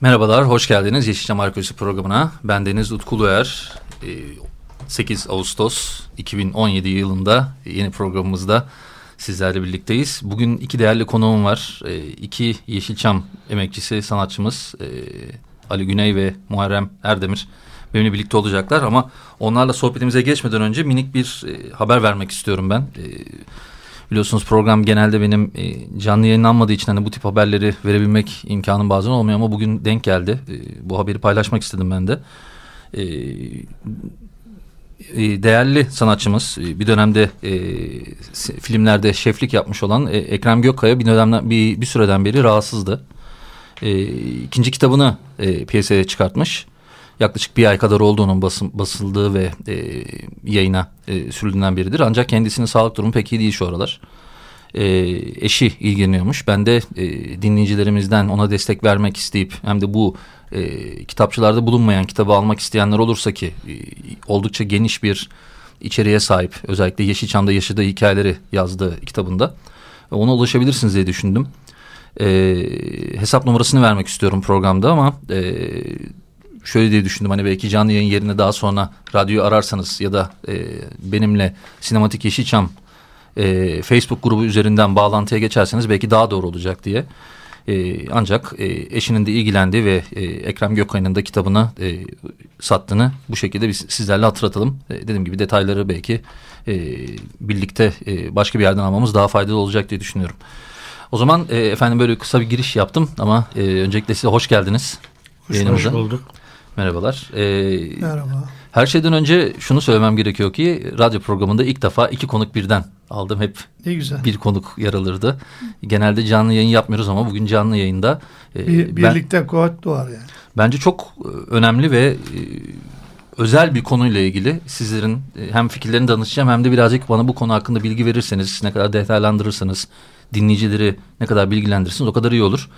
Merhabalar, hoş geldiniz Yeşilçam Arkeolojisi programına. Ben Deniz Utku Uluer. 8 ee, Ağustos 2017 yılında yeni programımızda sizlerle birlikteyiz. Bugün iki değerli konuğum var. Ee, iki Yeşilçam emekçisi, sanatçımız ee, Ali Güney ve Muharrem Erdemir benimle birlikte olacaklar. Ama onlarla sohbetimize geçmeden önce minik bir e, haber vermek istiyorum ben. E, biliyorsunuz program genelde benim e, canlı yayınlanmadığı için hani bu tip haberleri verebilmek imkanım bazen olmuyor ama bugün denk geldi. E, bu haberi paylaşmak istedim ben de. E, e değerli sanatçımız bir dönemde filmlerde şeflik yapmış olan Ekrem Gökkaya bir dönemden bir, bir süreden beri rahatsızdı. E, ikinci kitabını e, piyasaya çıkartmış yaklaşık bir ay kadar olduğunun basın, basıldığı ve e, yayına e, sürüldüğünden biridir. Ancak kendisinin sağlık durumu pek iyi değil şu aralar. E, eşi ilgileniyormuş. Ben de e, dinleyicilerimizden ona destek vermek isteyip hem de bu e, kitapçılarda bulunmayan kitabı almak isteyenler olursa ki e, oldukça geniş bir içeriğe sahip. Özellikle Yeşilçam'da yaşadığı hikayeleri yazdığı kitabında. Ona ulaşabilirsiniz diye düşündüm. E, hesap numarasını vermek istiyorum programda ama e, şöyle diye düşündüm hani belki canlı yayın yerine daha sonra radyoyu ararsanız ya da e, benimle Sinematik Yeşilçam e, Facebook grubu üzerinden bağlantıya geçerseniz belki daha doğru olacak diye. E, ancak e, eşinin de ilgilendiği ve e, Ekrem Gökay'ın da kitabını e, sattığını bu şekilde biz sizlerle hatırlatalım. E, dediğim gibi detayları belki e, birlikte e, başka bir yerden almamız daha faydalı olacak diye düşünüyorum. O zaman e, efendim böyle kısa bir giriş yaptım ama e, öncelikle size hoş geldiniz. Hoş, hoş bulduk. Merhabalar. Ee, Merhaba. Her şeyden önce şunu söylemem gerekiyor ki radyo programında ilk defa iki konuk birden aldım. Hep ne güzel. bir konuk yer alırdı. Genelde canlı yayın yapmıyoruz ama bugün canlı yayında. E, bir, birlikte ben, kuvvet doğar yani. Bence çok e, önemli ve e, özel bir konuyla ilgili sizlerin e, hem fikirlerini danışacağım hem de birazcık bana bu konu hakkında bilgi verirseniz ne kadar detaylandırırsanız dinleyicileri ne kadar bilgilendirirsiniz o kadar iyi olur.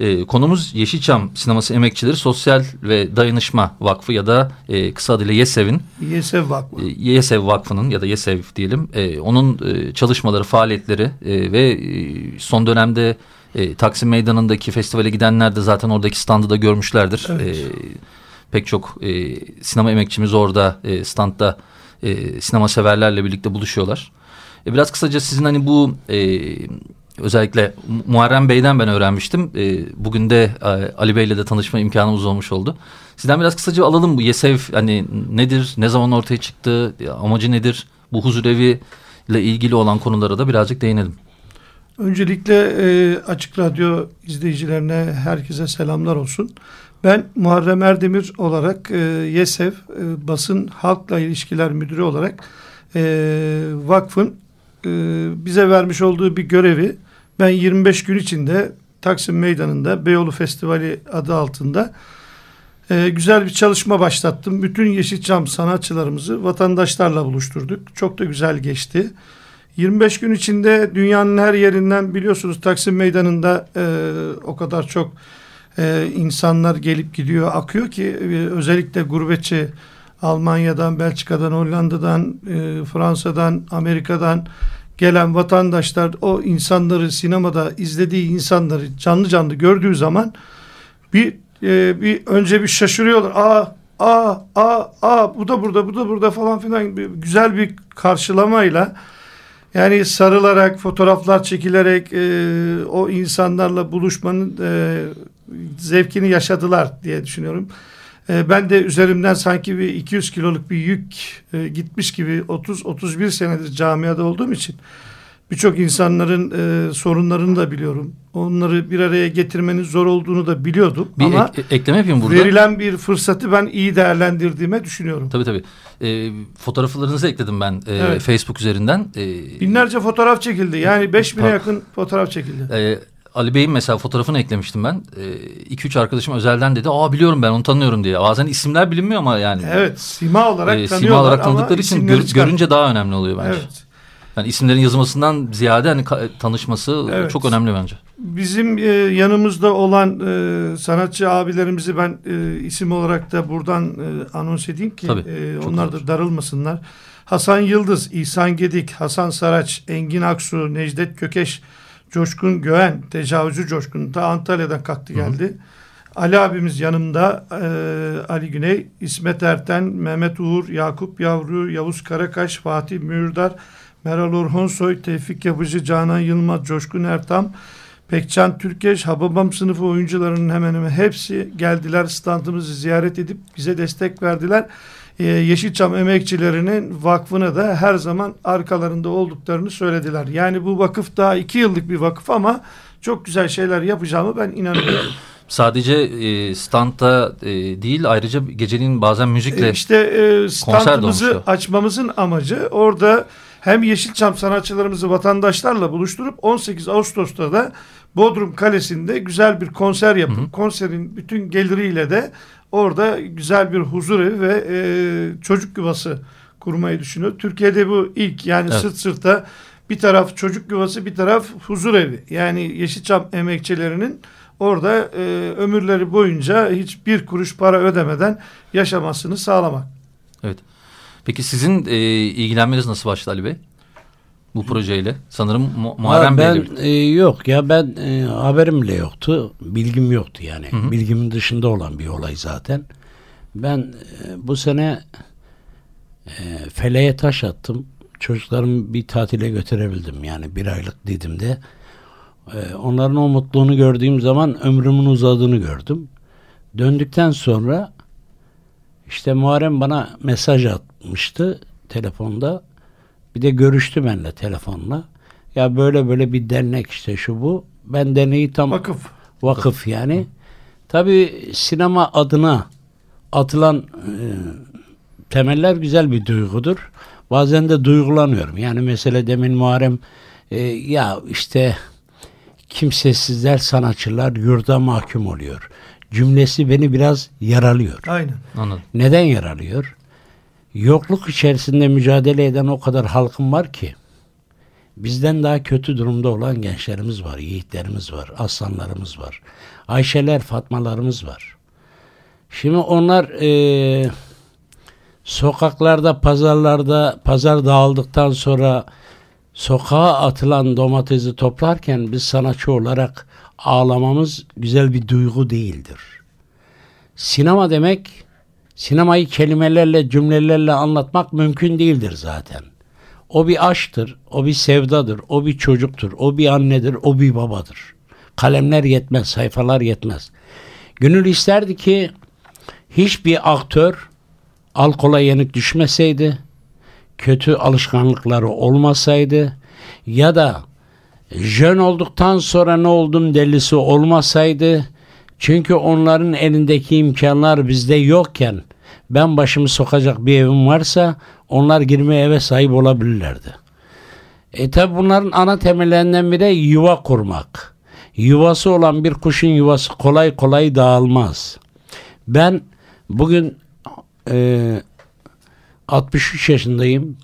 E, konumuz Yeşilçam Sineması Emekçileri Sosyal ve Dayanışma Vakfı ya da e, kısa adıyla YESEV'in. YESEV Vakfı. E, YESEV Vakfı'nın ya da YESEV diyelim. E, onun e, çalışmaları, faaliyetleri e, ve e, son dönemde e, Taksim Meydanı'ndaki festivale gidenler de zaten oradaki standı da görmüşlerdir. Evet. E, pek çok e, sinema emekçimiz orada e, standta e, sinema severlerle birlikte buluşuyorlar. E, biraz kısaca sizin hani bu e, özellikle Muharrem Bey'den ben öğrenmiştim. E, bugün de e, Ali Bey'le de tanışma imkanımız olmuş oldu. Sizden biraz kısaca alalım bu YESEV hani nedir, ne zaman ortaya çıktı, amacı nedir? Bu huzurevi ile ilgili olan konulara da birazcık değinelim. Öncelikle e, Açık Radyo izleyicilerine herkese selamlar olsun. Ben Muharrem Erdemir olarak e, YESEV e, Basın Halkla İlişkiler Müdürü olarak e, vakfın e, bize vermiş olduğu bir görevi ben 25 gün içinde Taksim Meydanı'nda Beyoğlu Festivali adı altında e, güzel bir çalışma başlattım. Bütün Yeşilçam sanatçılarımızı vatandaşlarla buluşturduk. Çok da güzel geçti. 25 gün içinde dünyanın her yerinden biliyorsunuz Taksim Meydanı'nda e, o kadar çok e, insanlar gelip gidiyor, akıyor ki e, özellikle gurbetçi Almanya'dan, Belçika'dan, Hollanda'dan, e, Fransa'dan, Amerika'dan gelen vatandaşlar o insanları sinemada izlediği insanları canlı canlı gördüğü zaman bir e, bir önce bir şaşırıyorlar. Aa aa aa aa bu da burada bu da burada falan filan bir, güzel bir karşılamayla yani sarılarak fotoğraflar çekilerek e, o insanlarla buluşmanın e, zevkini yaşadılar diye düşünüyorum. E, ben de üzerimden sanki bir 200 kiloluk bir yük e, gitmiş gibi 30-31 senedir camiada olduğum için Birçok insanların e, sorunlarını da biliyorum. Onları bir araya getirmenin zor olduğunu da biliyordum. Bir Ama ek- ekleme yapayım burada. verilen bir fırsatı ben iyi değerlendirdiğime düşünüyorum. Tabii tabii. E, fotoğraflarınızı ekledim ben e, Evet. Facebook üzerinden. E, Binlerce fotoğraf çekildi. Yani 5000'e Tabii. yakın fotoğraf çekildi. e, Ali Bey'in mesela fotoğrafını eklemiştim ben. 2-3 arkadaşım özelden dedi. Aa biliyorum ben onu tanıyorum diye. Bazen isimler bilinmiyor ama yani. Evet, sima olarak e, sima olarak tanıdıkları için gör- çıkar. görünce daha önemli oluyor bence. Evet. Yani isimlerin yazılmasından ziyade hani tanışması Evet. çok önemli bence. Bizim e, yanımızda olan e, sanatçı abilerimizi ben e, isim olarak da buradan e, anons edeyim ki Tabii, e, onlar da darılmasınlar. Hasan Yıldız, İhsan Gedik, Hasan Saraç, Engin Aksu, Necdet Kökeş, Coşkun Göğen, tecavüzcü Coşkun da Antalya'dan kalktı geldi. Ali abimiz yanımda, e, Ali Güney, İsmet Erten, Mehmet Uğur, Yakup Yavru, Yavuz Karakaş, Fatih Mürdar, Meral Orhonsoy, Tevfik Yapıcı, Canan Yılmaz, Coşkun Ertam, Pekcan Türkeş, Hababam sınıfı oyuncularının hemen hemen hepsi geldiler standımızı ziyaret edip bize destek verdiler. Ee, Yeşilçam emekçilerinin vakfına da her zaman arkalarında olduklarını söylediler. Yani bu vakıf daha iki yıllık bir vakıf ama çok güzel şeyler yapacağımı ben inanıyorum. Sadece e, standta e, değil ayrıca geceliğin bazen müzikle E, İşte e, standımızı açmamızın amacı orada hem Yeşilçam sanatçılarımızı vatandaşlarla buluşturup 18 Ağustos'ta da Bodrum Kalesi'nde güzel bir konser yapıp konserin bütün geliriyle de orada güzel bir huzur evi ve e, çocuk yuvası kurmayı düşünüyor. Türkiye'de bu ilk yani Evet. sırt sırta bir taraf çocuk yuvası bir taraf huzur evi. Yani Yeşilçam emekçilerinin orada e, ömürleri boyunca hiçbir kuruş para ödemeden yaşamasını sağlamak. Evet. Peki sizin e, ilgilenmeniz nasıl başladı Ali Bey? Bu projeyle. Sanırım Mu- Ha, Muharrem Bey'le ben birlikte. e, yok ya ben e, haberim bile yoktu. Bilgim yoktu yani. Bilgimin dışında olan bir olay zaten. Ben e, bu sene e, feleğe taş attım. Çocuklarımı bir tatile götürebildim yani bir aylık Didim'de. E, onların o mutluluğunu gördüğüm zaman ömrümün uzadığını gördüm. Döndükten sonra işte Muharrem bana mesaj atmıştı telefonda. Bir de görüştü benimle telefonla. Ya böyle böyle bir dernek işte şu bu. Ben derneği tam Vakıf. vakıf yani. Tabii sinema adına atılan e, temeller güzel bir duygudur. Bazen de duygulanıyorum. Yani mesela demin Muharrem e, ya işte kimsesizler sanatçılar yurda mahkum oluyor. Cümlesi beni biraz yaralıyor. Aynen. Anladım. Neden yaralıyor? Yokluk içerisinde mücadele eden o kadar halkım var ki bizden daha kötü durumda olan gençlerimiz var, yiğitlerimiz var, aslanlarımız var. Ayşeler, Fatmalarımız var. Şimdi onlar eee, sokaklarda, pazarlarda, pazar dağıldıktan sonra sokağa atılan domatesi toplarken biz sanatçı olarak ağlamamız güzel bir duygu değildir. Sinema demek sinemayı kelimelerle cümlelerle anlatmak mümkün değildir zaten. O bir aşktır, o bir sevdadır, o bir çocuktur, o bir annedir, o bir babadır. Kalemler yetmez, sayfalar yetmez. Gönül isterdi ki hiçbir aktör alkola yenik düşmeseydi, kötü alışkanlıkları olmasaydı ya da jön olduktan sonra ne oldum delisi olmasaydı çünkü onların elindeki imkanlar bizde yokken ben başımı sokacak bir evim varsa onlar girmeye eve sahip olabilirlerdi. E tabi bunların ana temellerinden biri yuva kurmak. Yuvası olan bir kuşun yuvası kolay kolay dağılmaz. Ben bugün e, 63 yaşındayım.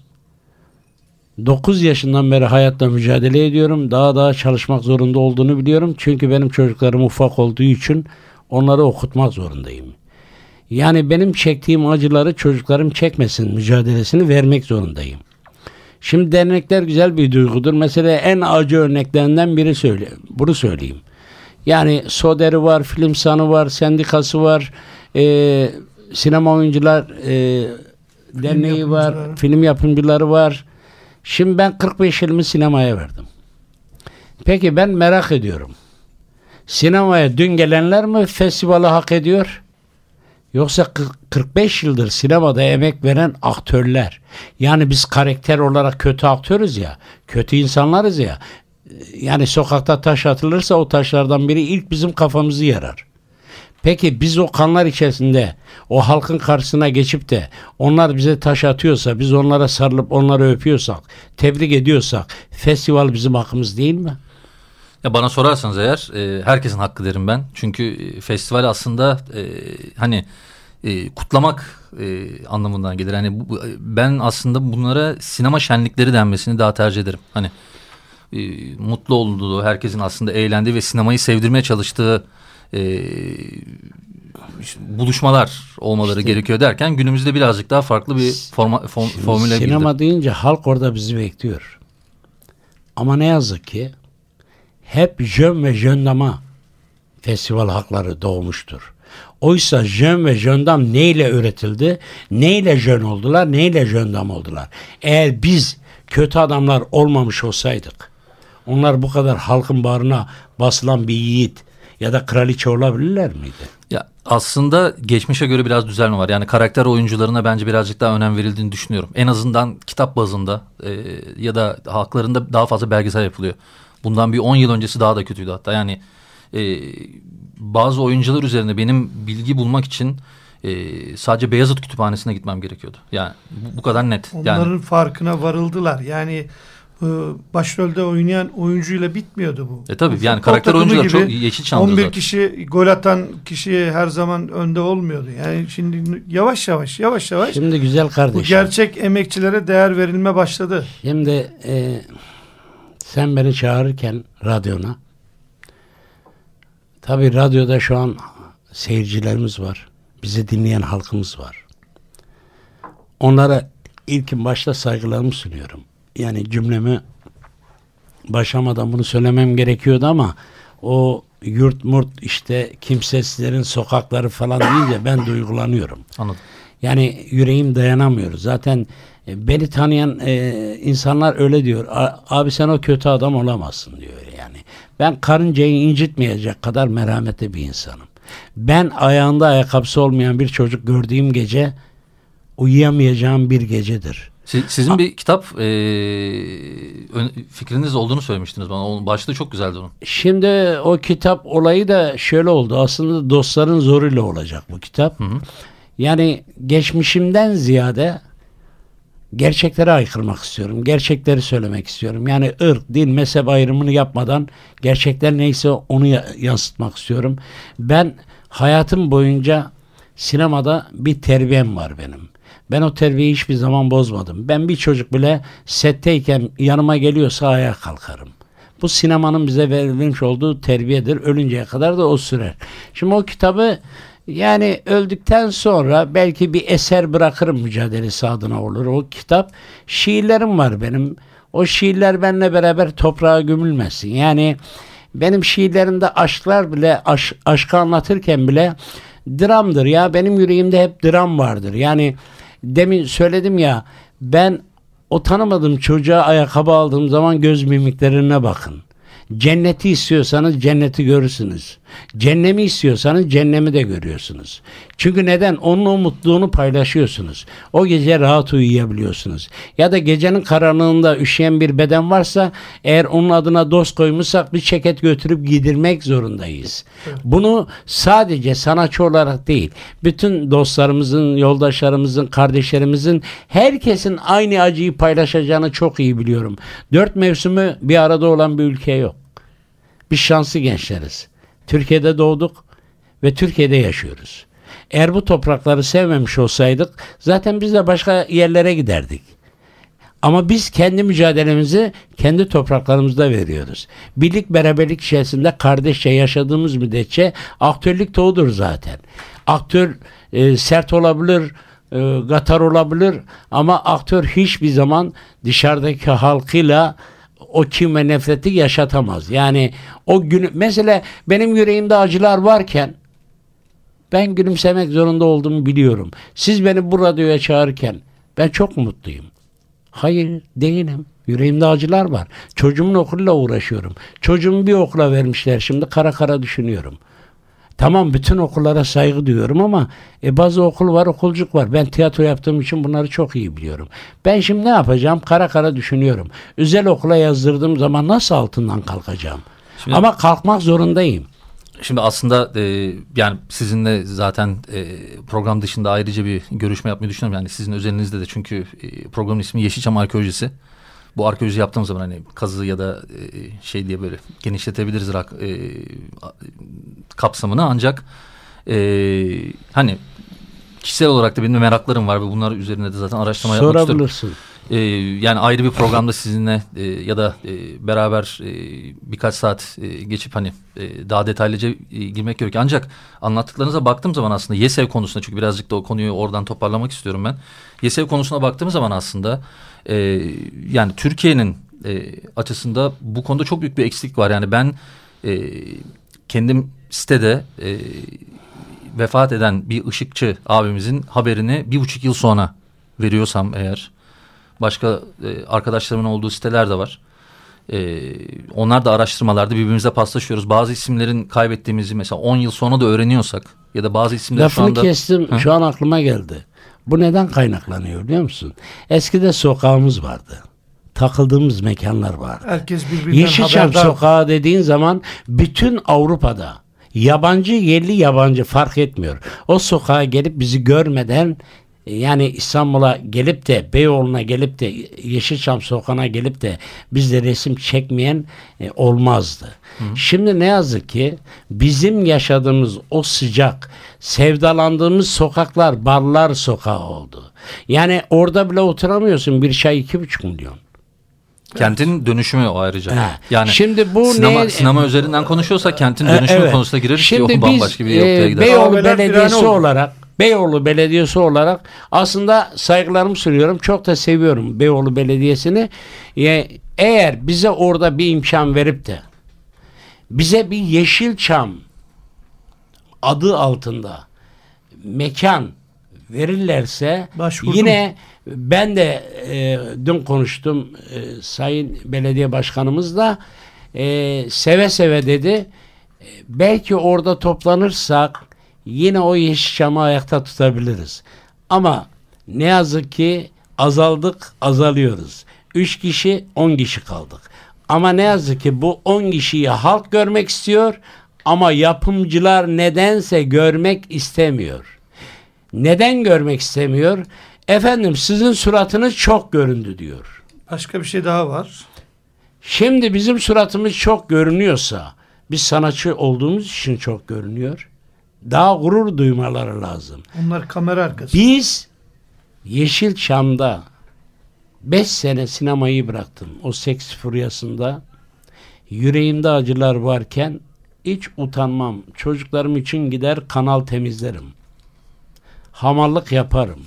9 yaşından beri hayatla mücadele ediyorum. Daha daha çalışmak zorunda olduğunu biliyorum. Çünkü benim çocuklarım ufak olduğu için onları okutmak zorundayım. Yani benim çektiğim acıları çocuklarım çekmesin mücadelesini vermek zorundayım. Şimdi dernekler güzel bir duygudur. Mesela en acı örneklerinden biri söyle, bunu söyleyeyim. Yani Soder'i var, Film Sanı var, Sendikası var, e, Sinema Oyuncular e, Derneği var, film yapımcıları var. Şimdi ben 45 yılımı sinemaya verdim. Peki ben merak ediyorum. Sinemaya dün gelenler mi festivali hak ediyor? Yoksa 45 yıldır sinemada emek veren aktörler. Yani biz karakter olarak kötü aktörüz ya. Kötü insanlarız ya. Yani sokakta taş atılırsa o taşlardan biri ilk bizim kafamızı yarar. Peki biz o kanlar içerisinde o halkın karşısına geçip de onlar bize taş atıyorsa, biz onlara sarılıp onları öpüyorsak, tebrik ediyorsak festival bizim hakkımız değil mi? Ya bana sorarsanız eğer e, herkesin hakkı derim ben. Çünkü e, festival aslında e, hani kutlamak anlamından gelir. Hani ben aslında bunlara sinema şenlikleri denmesini daha tercih ederim. Hani mutlu olduğu, herkesin aslında eğlendiği ve sinemayı sevdirmeye çalıştığı e, buluşmalar olmaları işte, gerekiyor derken günümüzde birazcık daha farklı bir forma, form, formüle girdi. Sinema deyince halk orada bizi bekliyor. Ama ne yazık ki hep jön ve jöndama festival hakları doğmuştur. Oysa jön ve jöndam neyle öğretildi? Neyle jön oldular? Neyle jöndam oldular? Eğer biz kötü adamlar olmamış olsaydık onlar bu kadar halkın bağrına basılan bir yiğit ya da kraliçe olabilirler miydi? Ya aslında geçmişe göre biraz düzelme var. Yani karakter oyuncularına bence birazcık daha önem verildiğini düşünüyorum. En azından kitap bazında e, ya da halklarında daha fazla belgesel yapılıyor. Bundan bir 10 yıl öncesi daha da kötüydü hatta. Yani e, bazı oyuncular üzerine benim bilgi bulmak için e, sadece Beyazıt Kütüphanesi'ne gitmem gerekiyordu. Yani bu, bu kadar net. Onların yani, farkına varıldılar. Yani başrolde oynayan oyuncuyla bitmiyordu bu. E tabii yani karakter oyuncular çok Yeşilçam'da 11 zaten. kişi gol atan kişi her zaman önde olmuyordu. Yani şimdi yavaş yavaş yavaş yavaş. Şimdi güzel kardeşim. Bu gerçek emekçilere değer verilme başladı. Şimdi e, sen beni çağırırken radyona tabi radyoda şu an seyircilerimiz var. Bizi dinleyen halkımız var. Onlara ilkin başta saygılarımı sunuyorum. Yani cümlemi başlamadan bunu söylemem gerekiyordu ama o yurt murt işte kimsesizlerin sokakları falan deyince ben duygulanıyorum. Anladım. Yani yüreğim dayanamıyor. Zaten e, beni tanıyan e, insanlar öyle diyor. Abi sen o kötü adam olamazsın diyor yani. Ben karıncayı incitmeyecek kadar merhametli bir insanım. Ben ayağında ayakkabısı olmayan bir çocuk gördüğüm gece uyuyamayacağım bir gecedir. Siz, sizin bir kitap e, fikriniz olduğunu söylemiştiniz bana. Onun başlığı çok güzeldi onun. Şimdi o kitap olayı da şöyle oldu. Aslında dostların zoruyla olacak bu kitap. Hı hı. Yani geçmişimden ziyade gerçekleri aykırmak istiyorum. Gerçekleri söylemek istiyorum. Yani ırk, din, mezhep ayrımını yapmadan gerçekler neyse onu yansıtmak istiyorum. Ben hayatım boyunca sinemada bir terbiyem var benim. Ben o terbiyeyi hiçbir zaman bozmadım. Ben bir çocuk bile setteyken yanıma geliyorsa ayağa kalkarım. Bu sinemanın bize verilmiş olduğu terbiyedir. Ölünceye kadar da o sürer. Şimdi o kitabı yani öldükten sonra belki bir eser bırakırım mücadelesi adına olur. O kitap şiirlerim var benim. O şiirler benimle beraber toprağa gömülmesin. Yani benim şiirlerimde aşklar bile aş, aşkı anlatırken bile dramdır ya. Benim yüreğimde hep dram vardır. Yani demin söyledim ya ben o tanımadığım çocuğa ayakkabı aldığım zaman göz mimiklerine bakın. Cenneti istiyorsanız cenneti görürsünüz. Cennemi istiyorsanız cennemi de görüyorsunuz. Çünkü neden? Onun o mutluluğunu paylaşıyorsunuz. O gece rahat uyuyabiliyorsunuz. Ya da gecenin karanlığında üşüyen bir beden varsa eğer onun adına dost koymuşsak bir ceket götürüp giydirmek zorundayız. Bunu sadece sanatçı olarak değil, bütün dostlarımızın, yoldaşlarımızın, kardeşlerimizin herkesin aynı acıyı paylaşacağını çok iyi biliyorum. Dört mevsimi bir arada olan bir ülke yok. Biz şanslı gençleriz. Türkiye'de doğduk ve Türkiye'de yaşıyoruz. Eğer bu toprakları sevmemiş olsaydık zaten biz de başka yerlere giderdik. Ama biz kendi mücadelemizi kendi topraklarımızda veriyoruz. Birlik beraberlik içerisinde kardeşçe yaşadığımız müddetçe aktörlük doğudur zaten. Aktör e, sert olabilir, e, gatar olabilir ama aktör hiçbir zaman dışarıdaki halkıyla o kin ve nefreti yaşatamaz. Yani o gün mesela benim yüreğimde acılar varken ben gülümsemek zorunda olduğumu biliyorum. Siz beni bu radyoya çağırırken ben çok mutluyum. Hayır değilim. Yüreğimde acılar var. Çocuğumun okuluyla uğraşıyorum. Çocuğumu bir okula vermişler. Şimdi kara kara düşünüyorum. Tamam bütün okullara saygı duyuyorum ama e, bazı okul var okulcuk var. Ben tiyatro yaptığım için bunları çok iyi biliyorum. Ben şimdi ne yapacağım? Kara kara düşünüyorum. Özel okula yazdırdığım zaman nasıl altından kalkacağım? Şimdi- ama kalkmak zorundayım. Şimdi aslında e, yani sizinle zaten e, program dışında ayrıca bir görüşme yapmayı düşünüyorum. Yani sizin özelinizde de çünkü e, programın ismi Yeşilçam Arkeolojisi. Bu arkeoloji yaptığımız zaman hani kazı ya da e, şey diye böyle genişletebiliriz rak, e, kapsamını ancak e, hani kişisel olarak da benim meraklarım var ve bunlar üzerine de zaten araştırma yapmak istiyorum. Sorabilirsin. Ee, yani ayrı bir programda sizinle e, ya da e, beraber e, birkaç saat e, geçip hani e, daha detaylıca e, girmek gerekiyor. Ancak anlattıklarınıza baktığım zaman aslında YESEV konusunda çünkü birazcık da o konuyu oradan toparlamak istiyorum ben. YESEV konusuna baktığım zaman aslında e, yani Türkiye'nin e, açısında bu konuda çok büyük bir eksiklik var. Yani ben e, kendim sitede e, vefat eden bir ışıkçı abimizin haberini bir buçuk yıl sonra veriyorsam eğer başka e, arkadaşlarımın olduğu siteler de var. E, onlar da araştırmalarda birbirimize paslaşıyoruz. Bazı isimlerin kaybettiğimizi mesela 10 yıl sonra da öğreniyorsak ya da bazı isimler şu Lafını anda... kestim. Hı? Şu an aklıma geldi. Bu neden kaynaklanıyor biliyor musun? Eskide sokağımız vardı. Takıldığımız mekanlar vardı. Herkes birbirinden Yeşilçam haberdar. sokağı dediğin zaman bütün Avrupa'da yabancı yerli yabancı fark etmiyor. O sokağa gelip bizi görmeden yani İstanbul'a gelip de Beyoğlu'na gelip de Yeşilçam sokağına gelip de bizde resim çekmeyen e, olmazdı. Şimdi ne yazık ki bizim yaşadığımız o sıcak sevdalandığımız sokaklar barlar sokağı oldu. Yani orada bile oturamıyorsun bir çay iki buçuk milyon. Kentin dönüşümü o ayrıca. Ha. Yani Şimdi bu sinema, ne- sinema üzerinden konuşuyorsak kentin E, dönüşümü evet. konusuna gireriz ki Şimdi o biz bambaşka bir noktaya e, gider. Beyoğlu Belediyesi olarak Beyoğlu Belediyesi olarak aslında saygılarımı sunuyorum. Çok da seviyorum Beyoğlu Belediyesi'ni. E, eğer bize orada bir imkan verip de bize bir Yeşilçam adı altında mekan verirlerse Başvurdum. yine ben de e, dün konuştum e, Sayın Belediye Başkanımızla e, seve seve dedi e, belki orada toplanırsak yine o Yeşilçam'ı ayakta tutabiliriz. Ama ne yazık ki azaldık azalıyoruz. 3 kişi 10 kişi kaldık. Ama ne yazık ki bu 10 kişiyi halk görmek istiyor ama yapımcılar nedense görmek istemiyor. Neden görmek istemiyor? Efendim sizin suratınız çok göründü diyor. Başka bir şey daha var. Şimdi bizim suratımız çok görünüyorsa biz sanatçı olduğumuz için çok görünüyor. Daha gurur duymaları lazım. Onlar kamera arkası. Biz Yeşilçam'da 5 sene sinemayı bıraktım. O seks furyasında yüreğimde acılar varken hiç utanmam. Çocuklarım için gider kanal temizlerim. Hamallık yaparım.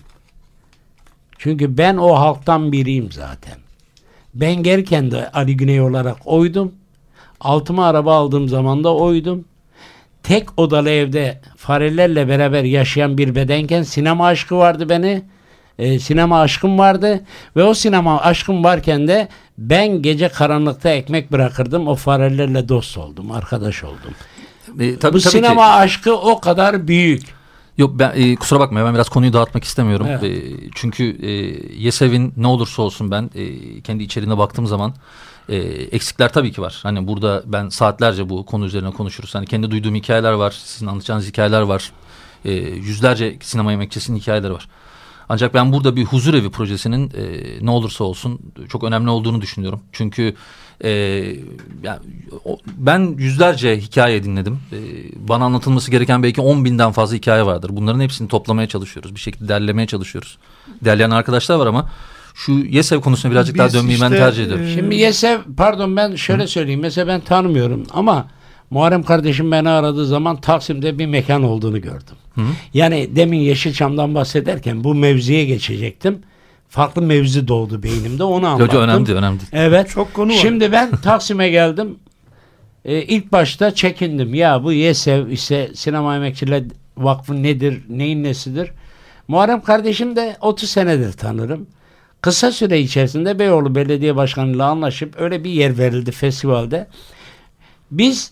Çünkü ben o halktan biriyim zaten. Ben gelirken de Ali Güney olarak oydum. Altıma araba aldığım zaman da oydum. Tek odalı evde farelerle beraber yaşayan bir bedenken sinema aşkı vardı beni. Ee, sinema aşkım vardı ve o sinema aşkım varken de ben gece karanlıkta ekmek bırakırdım. O farelerle dost oldum, arkadaş oldum. E, tabii, Bu tabii sinema ki, aşkı o kadar büyük. Yok ben e, kusura bakma ben biraz konuyu dağıtmak istemiyorum. Evet. E, çünkü e, YESEV'in ne olursa olsun ben e, kendi içeriğine baktığım zaman e, eksikler tabii ki var. Hani burada ben saatlerce bu konu üzerine konuşuruz. Hani kendi duyduğum hikayeler var, sizin anlatacağınız hikayeler var. E, yüzlerce sinema emekçisinin hikayeleri var. Ancak ben burada bir huzur evi projesinin e, ne olursa olsun çok önemli olduğunu düşünüyorum. Çünkü e, yani, o- ben yüzlerce hikaye dinledim. E, bana anlatılması gereken belki 10 binden fazla hikaye vardır. Bunların hepsini toplamaya çalışıyoruz. Bir şekilde derlemeye çalışıyoruz. Derleyen arkadaşlar var ama şu YESEV konusuna birazcık daha Biz dönmeyi ben işte, tercih ediyorum. e, Şimdi Yesev pardon ben şöyle söyleyeyim. Mesela ben tanımıyorum ama Muharrem kardeşim beni aradığı zaman Taksim'de bir mekan olduğunu gördüm. Yani demin Yeşilçam'dan bahsederken bu mevziye geçecektim. Farklı mevzi doğdu beynimde onu anlattım. yok, önemli önemli. Evet. Çok konu var. Şimdi ben Taksim'e geldim. Ee, ilk başta çekindim. Ya bu YESEV ise Sinema Emekçiler Vakfı nedir, neyin nesidir? Muharrem kardeşim de 30 senedir tanırım. Kısa süre içerisinde Beyoğlu Belediye Başkanı'yla anlaşıp öyle bir yer verildi festivalde. Biz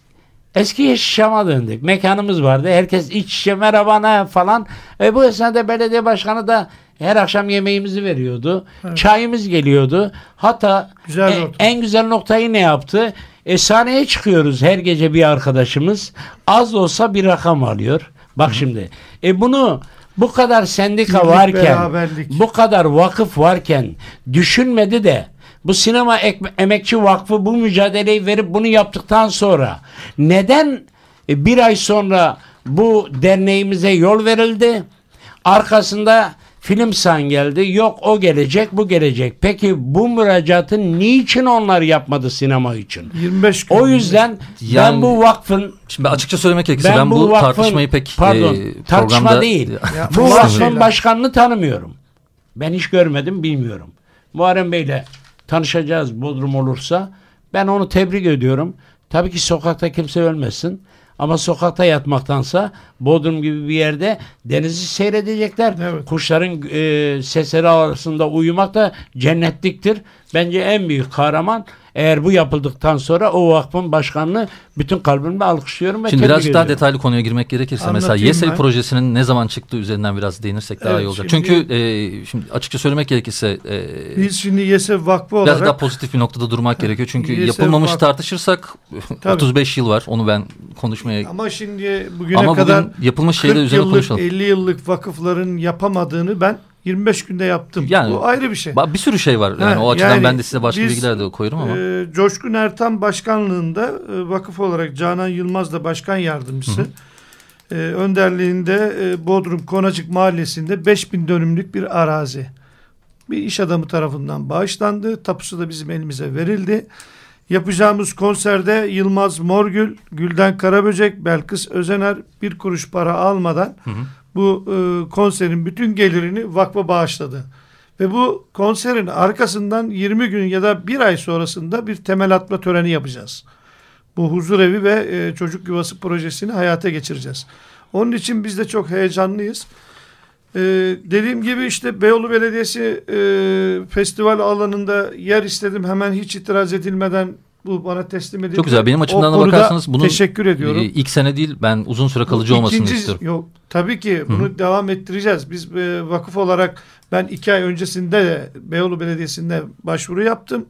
Eski Yeşilçam'a döndük. Mekanımız vardı. Herkes iç içe merhaba ne falan. E, bu esnada belediye başkanı da her akşam yemeğimizi veriyordu. Çayımız geliyordu. Hatta Güzel e- en güzel noktayı ne yaptı? E, sahneye çıkıyoruz her gece bir arkadaşımız. Az olsa bir rakam alıyor. Bak şimdi. E bunu bu kadar sendika Birlik, varken, beraberlik. bu kadar vakıf varken düşünmedi de bu sinema Ek- emekçi vakfı bu mücadeleyi verip bunu yaptıktan sonra neden e, bir ay sonra bu derneğimize yol verildi? Arkasında film san geldi. Yok o gelecek bu gelecek. Peki bu müracaatı niçin onlar yapmadı sinema için? 25 gün. O yüzden ben Yani- bu vakfın Şimdi açıkça söylemek gerekirse ben, ben, bu, bu, vakfın tartışmayı pek pardon e, tartışma programda değil. Ya, bu vakfın başkanını tanımıyorum. Ben hiç görmedim bilmiyorum. Muharrem Bey'le tanışacağız Bodrum olursa. Ben onu tebrik ediyorum. Tabii ki sokakta kimse ölmesin. Ama sokakta yatmaktansa Bodrum gibi bir yerde denizi seyredecekler. Evet. Kuşların e, sesleri arasında uyumak da cennetliktir. Bence en büyük kahraman eğer bu yapıldıktan sonra o vakfın başkanını bütün kalbimle alkışlıyorum ve Şimdi birazcık daha detaylı konuya girmek gerekirse mesela Anlatayım YESEV ben. projesinin ne zaman çıktığı üzerinden biraz değinirsek daha Evet, iyi olacak. şimdi- Çünkü e, şimdi açıkça söylemek gerekirse e, Biz şimdi YESEV Vakfı biraz daha olarak pozitif bir noktada durmak gerekiyor. Çünkü YESEV yapılmamış Vakfı- tartışırsak Tabii. 35 yıl var. Onu ben konuşmaya ama şimdi bugüne ama kadar bugün yapılmış şeyler 40 üzerine yıllık konuşalım. 50 yıllık vakıfların yapamadığını ben 25 günde yaptım. Yani- Bu ayrı bir şey. Bir sürü şey var. Yani Ha, o açıdan yani ben de size başka biz, bilgiler de koyarım ama. Ee, Coşkun Ertan başkanlığında e, vakıf olarak Canan Yılmaz da başkan yardımcısı. E, önderliğinde e, Bodrum Konacık Mahallesi'nde 5000 dönümlük bir arazi. Bir iş adamı tarafından bağışlandı. Tapusu da bizim elimize verildi. Yapacağımız konserde Yılmaz Morgül, Gülden Karaböcek, Belkıs Özener bir kuruş para almadan Hı hı. Bu e, konserin bütün gelirini vakfa bağışladı. Ve bu konserin arkasından 20 gün ya da bir ay sonrasında bir temel atma töreni yapacağız. Bu huzur evi ve e, çocuk yuvası projesini hayata geçireceğiz. Onun için biz de çok heyecanlıyız. E, dediğim gibi işte Beyoğlu Belediyesi e, festival alanında yer istedim. Hemen hiç itiraz edilmeden bu bana teslim edildi. Çok güzel. Benim açımdan da bakarsanız bunun teşekkür ediyorum. e, ilk sene değil ben uzun süre kalıcı Bu olmasını ikinci- istiyorum. Yok, tabii ki bunu devam ettireceğiz. Biz e, vakıf olarak ben iki ay öncesinde de Beyoğlu Belediyesi'nde başvuru yaptım.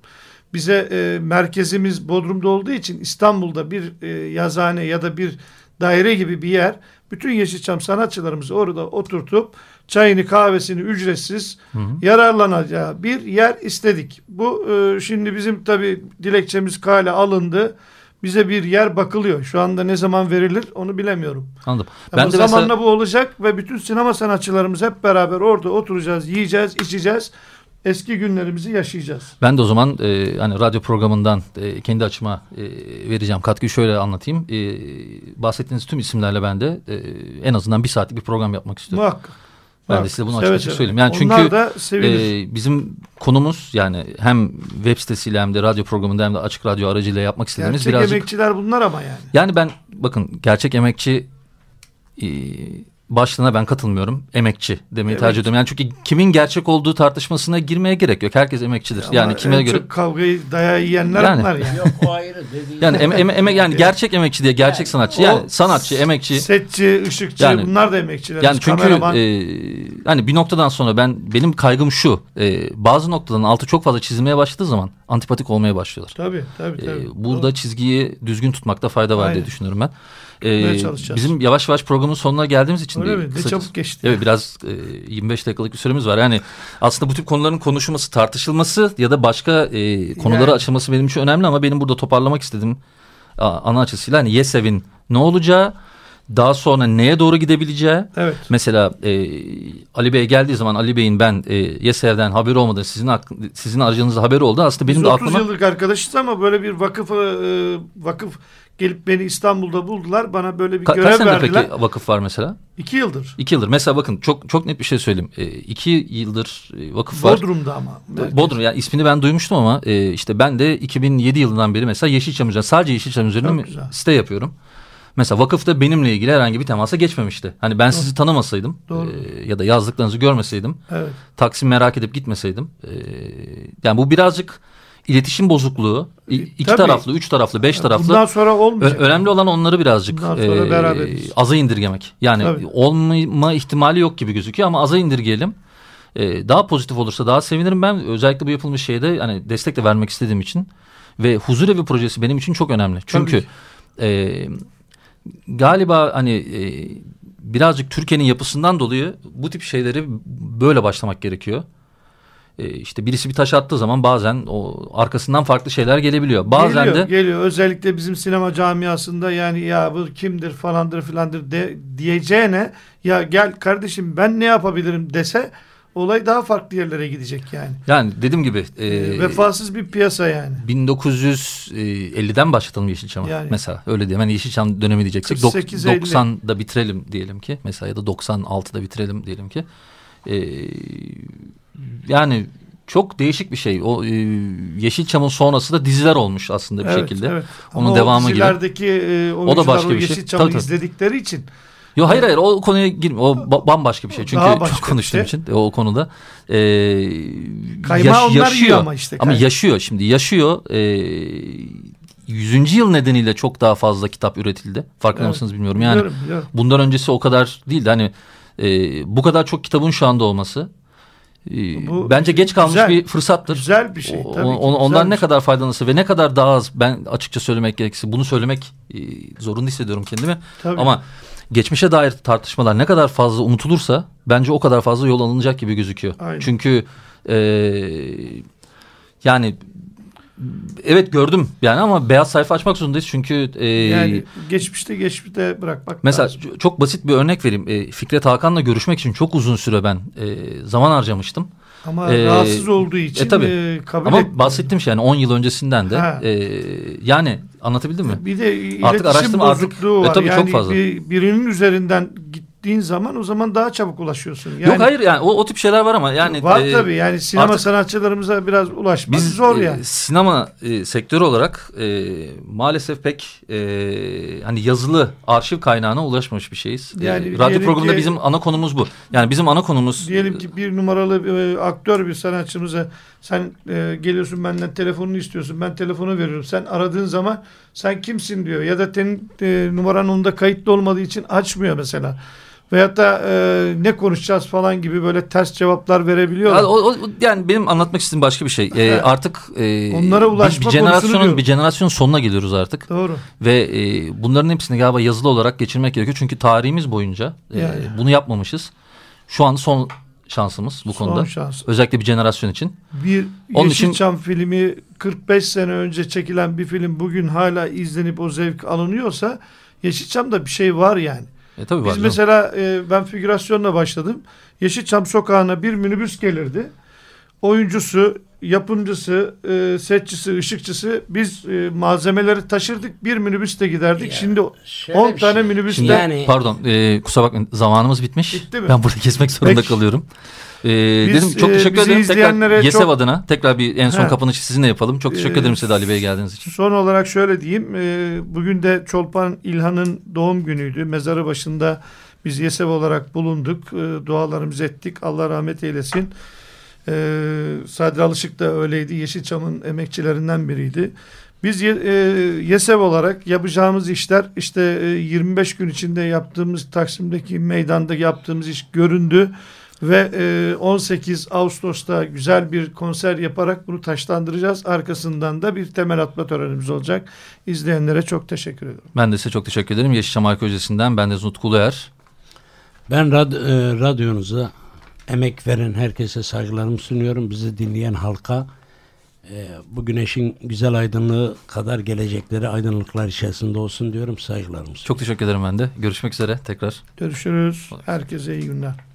Bize e, merkezimiz Bodrum'da olduğu için İstanbul'da bir e, yazıhane ya da bir daire gibi bir yer. Bütün Yeşilçam sanatçılarımızı orada oturtup çayını kahvesini ücretsiz Hı hı. yararlanacağı bir yer istedik. Bu e, şimdi bizim tabii dilekçemiz kale alındı. Bize bir yer bakılıyor. Şu anda ne zaman verilir onu bilemiyorum. Anladım. Ama Ben de zamanla mesela bu olacak ve bütün sinema sanatçılarımız hep beraber orada oturacağız, yiyeceğiz, içeceğiz. Eski günlerimizi yaşayacağız. Ben de o zaman e, hani radyo programından e, kendi açıma e, vereceğim katkıyı şöyle anlatayım. E, bahsettiğiniz tüm isimlerle ben de e, en azından bir saatlik bir program yapmak istiyorum. Muhakkak. Ben de Muhakkak. size bunu açık açık seve. söyleyeyim. Yani Onlar çünkü e, bizim konumuz yani hem web sitesiyle hem de radyo programında hem de açık radyo aracıyla yapmak istediğimiz Gerçek birazcık emekçiler bunlar ama yani. Yani ben bakın gerçek emekçi e, başlığına ben katılmıyorum. Emekçi demeyi Evet. tercih ediyorum. Yani çünkü kimin gerçek olduğu tartışmasına girmeye gerek yok. Herkes emekçidir. Ama yani kime göre çok kavgayı dayağı yiyenler Yani. bunlar yani. Yok o ayrı dediğin. yani em, em- emek yani gerçek emekçi diye gerçek sanatçı. Yani sanatçı, emekçi. Setçi, ışıkçı Yani- bunlar da emekçiler. Yani çünkü Kameraman. e, hani bir noktadan sonra ben benim kaygım şu. e, bazı noktadan altı çok fazla çizilmeye başladığı zaman antipatik olmaya başlıyorlar. tabii tabii Ee, tabii. burada Doğru. çizgiyi düzgün tutmakta fayda var Aynen. diye düşünüyorum ben. Ee, çalışacağız. bizim yavaş yavaş programın sonuna geldiğimiz için Öyle de mi? Ne kısa- çabuk geçti. Evet biraz e, 25 dakikalık bir süremiz var. Yani aslında bu tip konuların konuşulması, tartışılması ya da başka e, konulara Yani. açılması benim için önemli ama benim burada toparlamak istediğim a, ana açısıyla hani YESEV'in ne olacağı, daha sonra neye doğru gidebileceği. Evet. Mesela e, Ali Bey geldiği zaman Ali Bey'in ben e, YESEV'den haberi olmadı, sizin sizin aracınızda haberi oldu. Aslında benim Biz de 30 aklıma yıllık arkadaşız ama böyle bir vakıf e, vakıf gelip beni İstanbul'da buldular. Bana böyle bir Ka- görev kaç verdiler. peki vakıf var mesela? İki yıldır. İki yıldır. Mesela bakın çok çok net bir şey söyleyeyim. E, iki yıldır e, vakıf var. Bodrum'da ama. Bodrum yani ismini ben duymuştum ama e, işte ben de 2007 yılından beri mesela Yeşilçam üzerine sadece Yeşilçam üzerine site yapıyorum. Mesela vakıfta benimle ilgili herhangi bir temasa geçmemişti. Hani ben sizi tanımasaydım Doğru. e, ya da yazdıklarınızı görmeseydim, Evet. Taksim merak edip gitmeseydim. e, yani bu birazcık iletişim bozukluğu i- iki Tabii. taraflı, üç taraflı, beş taraflı. Bundan sonra olmayacak. Önemli olan onları birazcık e, beraberiz. aza indirgemek. Yani Tabii. olma ihtimali yok gibi gözüküyor ama aza indirgeyelim. E, daha pozitif olursa daha sevinirim ben. Özellikle bu yapılmış şeyde hani destek de vermek istediğim için ve huzur evi projesi benim için çok önemli. Çünkü e, galiba hani e, birazcık Türkiye'nin yapısından dolayı bu tip şeyleri böyle başlamak gerekiyor. E, işte birisi bir taş attığı zaman bazen o arkasından farklı şeyler gelebiliyor. Bazen geliyor, de geliyor. Özellikle bizim sinema camiasında yani ya bu kimdir falandır filandır de, diyeceğine ya gel kardeşim ben ne yapabilirim dese olay daha farklı yerlere gidecek yani. yani dediğim gibi e, Ee, Vefasız bir piyasa yani. 1950'den başlatalım Yeşilçam'a Yani. mesela öyle diyeyim. Hani Yeşilçam dönemi diyeceksek dok- 48-50. 90'da bitirelim diyelim ki mesela ya da 96'da bitirelim diyelim ki. Ee, yani çok değişik bir şey. O e, Yeşilçam'ın sonrası da diziler olmuş aslında bir Evet, şekilde. evet. Onun Ama devamı o gibi. e, oyuncular başka o bir şey. Yeşilçam'ı Tabii, tabii. izledikleri için Yo hayır hayır o konuya girme. O ba- bambaşka bir şey. Çünkü çok konuştuğum şey. için e, o konuda. Ee, Kaymağı onlar yiyor ama işte, Ama yaşıyor şimdi yaşıyor. Ee, 100. yıl nedeniyle çok daha fazla kitap üretildi. Farkında Evet, mısınız bilmiyorum. Yani biliyorum, biliyorum. bundan öncesi o kadar değildi. Hani e, bu kadar çok kitabın şu anda olması e, Bu bence geç kalmış güzel, bir fırsattır. Güzel bir şey. Tabii o- ki, ondan ne şey. kadar faydalanırsa ve ne kadar daha az ben açıkça söylemek gerekirse bunu söylemek e, zorunda hissediyorum kendimi. Tabii. Ama geçmişe dair tartışmalar ne kadar fazla unutulursa bence o kadar fazla yol alınacak gibi gözüküyor. Aynen. Çünkü e, yani evet gördüm yani ama beyaz sayfa açmak zorundayız çünkü e, yani geçmişte geçmişte bırakmak Mesela lazım. çok basit bir örnek vereyim. E, Fikret Hakan'la görüşmek için çok uzun süre ben e, zaman harcamıştım. Ama e, rahatsız olduğu için e, tabii. e, kabul Ama etmiyor. bahsettiğim şey yani 10 yıl öncesinden de Ha. e, yani anlatabildim mi? Bir de iletişim Artık artık- bozukluğu E, var. tabii çok yani fazla. Bir, birinin üzerinden gittiğin zaman o zaman daha çabuk ulaşıyorsun. Yani Yok hayır yani o, o tip şeyler var ama yani var e, tabii yani sinema artık- sanatçılarımıza biraz ulaşmak Biz zor e, yani. sinema e, sektörü olarak e, maalesef pek e, hani yazılı arşiv kaynağına ulaşmamış bir şeyiz. E, Yani radyo diyelim programında ki- bizim ana konumuz bu. Yani bizim ana konumuz Diyelim ki bir numaralı e, aktör bir sanatçımıza sen e, geliyorsun benden telefonunu istiyorsun. Ben telefonu veriyorum. Sen aradığın zaman sen kimsin diyor. Ya da senin e, numaran onda kayıtlı olmadığı için açmıyor mesela. Veyahut da e, ne konuşacağız falan gibi böyle ters cevaplar verebiliyorlar. Ya, o, o- yani benim anlatmak istediğim başka bir şey. Ee, artık e, Onlara bir- ulaşma bir konusunu jenerasyonun bir jenerasyonun sonuna geliyoruz artık Doğru. ve e, bunların hepsini galiba yazılı olarak geçirmek gerekiyor çünkü tarihimiz boyunca e, Yani. bunu yapmamışız. Şu an son şansımız bu Son konuda. şans. Özellikle bir jenerasyon için. Bir Onun için- Yeşilçam filmi 45 sene önce çekilen bir film bugün hala izlenip o zevk alınıyorsa Yeşilçam'da bir şey var yani. E, tabii var Biz canım. mesela e, ben figürasyonla başladım. Yeşilçam sokağına bir minibüs gelirdi. Oyuncusu, yapımcısı, e, setçisi, ışıkçısı biz e, malzemeleri taşırdık. Bir minibüste giderdik. Ya, Şimdi şöyle 10 bir tane şey. minibüste Şimdi, Yani- pardon e, kusura bakmayın zamanımız bitmiş. Bitti mi? Ben burada kesmek zorunda Peki. kalıyorum. E, Biz, dedim çok e, teşekkür bizi ederim. Tekrar YESEV çok- adına tekrar bir en son Ha. kapanışı sizinle yapalım. Çok teşekkür Ee, ederim size Ali Bey geldiğiniz için. Son olarak şöyle diyeyim. e, bugün de Çolpan İlhan'ın doğum günüydü. Mezarı başında biz Yesev olarak bulunduk. E, dualarımızı ettik. Allah rahmet eylesin. E, Sadri Alışık da öyleydi. Yeşilçam'ın emekçilerinden biriydi. Biz e, Yesev olarak yapacağımız işler işte e, 25 gün içinde yaptığımız Taksim'deki meydanda yaptığımız iş göründü ve e, 18 Ağustos'ta güzel bir konser yaparak bunu taşlandıracağız. Arkasından da bir temel atma törenimiz olacak. İzleyenlere çok teşekkür ederim. Ben de size çok teşekkür ederim. Yeşilçam Arkeolojisi'nden ben de Nutku Uluer. Ben rad, e, radyonuza emek veren herkese saygılarımı sunuyorum. Bizi dinleyen halka e, bu güneşin güzel aydınlığı kadar gelecekleri aydınlıklar içerisinde olsun diyorum. Saygılarımı sunuyorum. Çok teşekkür ederim ben de. Görüşmek üzere tekrar. Görüşürüz. Herkese iyi günler.